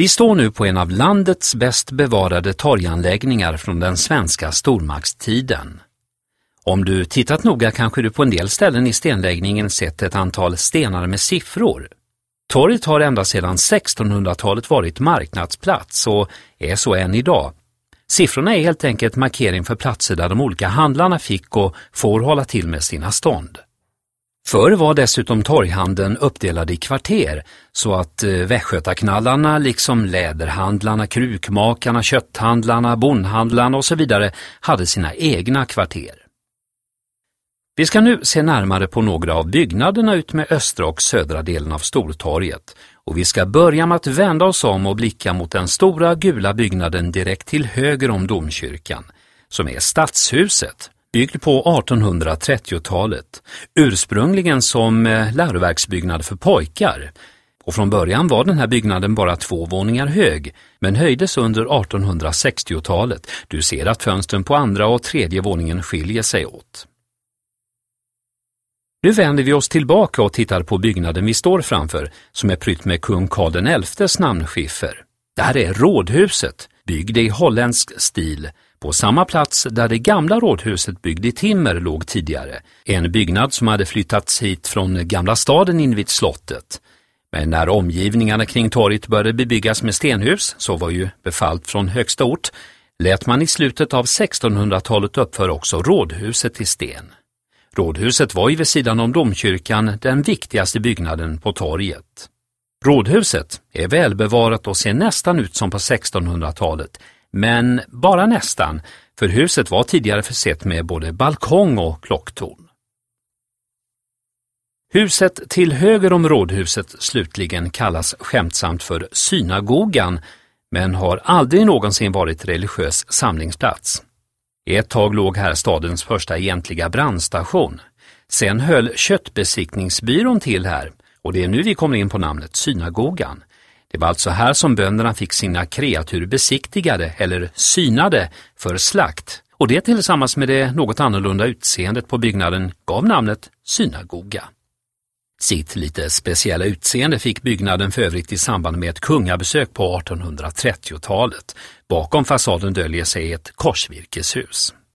Vi står nu på en av landets bäst bevarade torganläggningar från den svenska stormaktstiden. Om du tittat noga kanske du på en del ställen i stenläggningen sett ett antal stenar med siffror. Torget har ända sedan 1600-talet varit marknadsplats och är så än idag. Siffrorna är helt enkelt markering för platser där de olika handlarna fick och får hålla till med sina stånd. Förr var dessutom torghandeln uppdelad i kvarter så att eh, västgötaknallarna liksom läderhandlarna, krukmakarna, kötthandlarna, bondhandlarna och så vidare hade sina egna kvarter. Vi ska nu se närmare på några av byggnaderna ut med östra och södra delen av Stortorget och vi ska börja med att vända oss om och blicka mot den stora gula byggnaden direkt till höger om domkyrkan, som är Stadshuset, byggd på 1830-talet, ursprungligen som eh, läroverksbyggnad för pojkar. Och från början var den här byggnaden bara två våningar hög, men höjdes under 1860-talet. Du ser att fönstren på andra och tredje våningen skiljer sig åt. Nu vänder vi oss tillbaka och tittar på byggnaden vi står framför, som är prytt med kung Karl XIs namnskiffer. Det här är rådhuset, byggd i holländsk stil, på samma plats där det gamla rådhuset byggd i timmer låg tidigare, en byggnad som hade flyttats hit från Gamla staden invid slottet. Men när omgivningarna kring torget började bebyggas med stenhus, så var ju befallt från högsta ort, lät man i slutet av 1600-talet uppföra också rådhuset i sten. Rådhuset var ju vid sidan om domkyrkan den viktigaste byggnaden på torget. Rådhuset är välbevarat och ser nästan ut som på 1600-talet, men bara nästan, för huset var tidigare försett med både balkong och klocktorn. Huset till höger om rådhuset slutligen kallas skämtsamt för synagogan, men har aldrig någonsin varit religiös samlingsplats. Ett tag låg här stadens första egentliga brandstation. Sen höll köttbesiktningsbyrån till här och det är nu vi kommer in på namnet synagogan. Det var alltså här som bönderna fick sina kreatur besiktigade eller synade för slakt och det tillsammans med det något annorlunda utseendet på byggnaden gav namnet synagoga. Sitt lite speciella utseende fick byggnaden för övrigt i samband med ett kungabesök på 1830-talet. Bakom fasaden döljer sig ett korsvirkeshus.